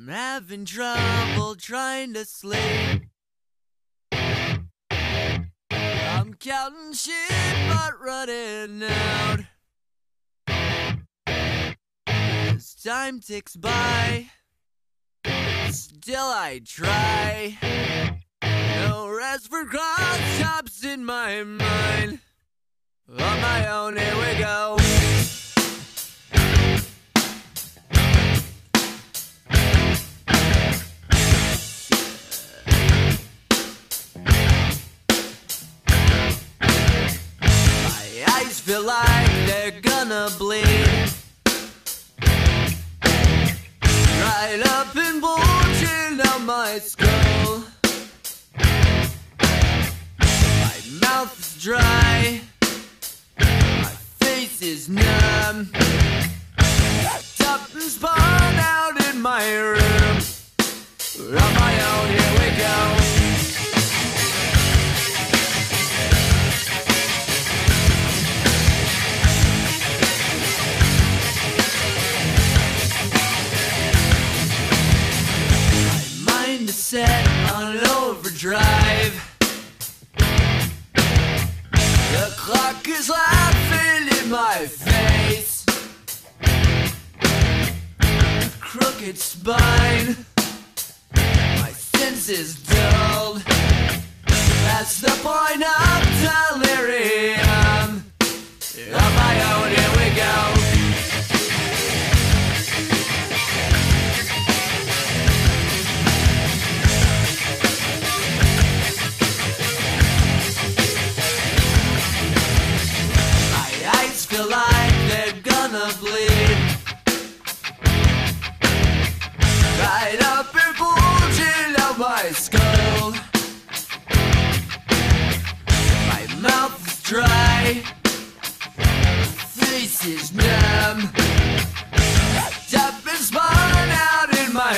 I'm having trouble trying to sleep. I'm counting sheep but running out. As time ticks by, still I try. No rest for cross in my mind. On my own, here we go. Feel like they're gonna bleed. Right up and bulging out my skull. My mouth is dry. My face is numb. Wrapped up and spun out in my room. On my own, here we go. My face. Crooked spine, my senses dulled. That's the point of your life, they're gonna bleed. Right up my skull. My mouth is dry, face is numb. Been spun out in my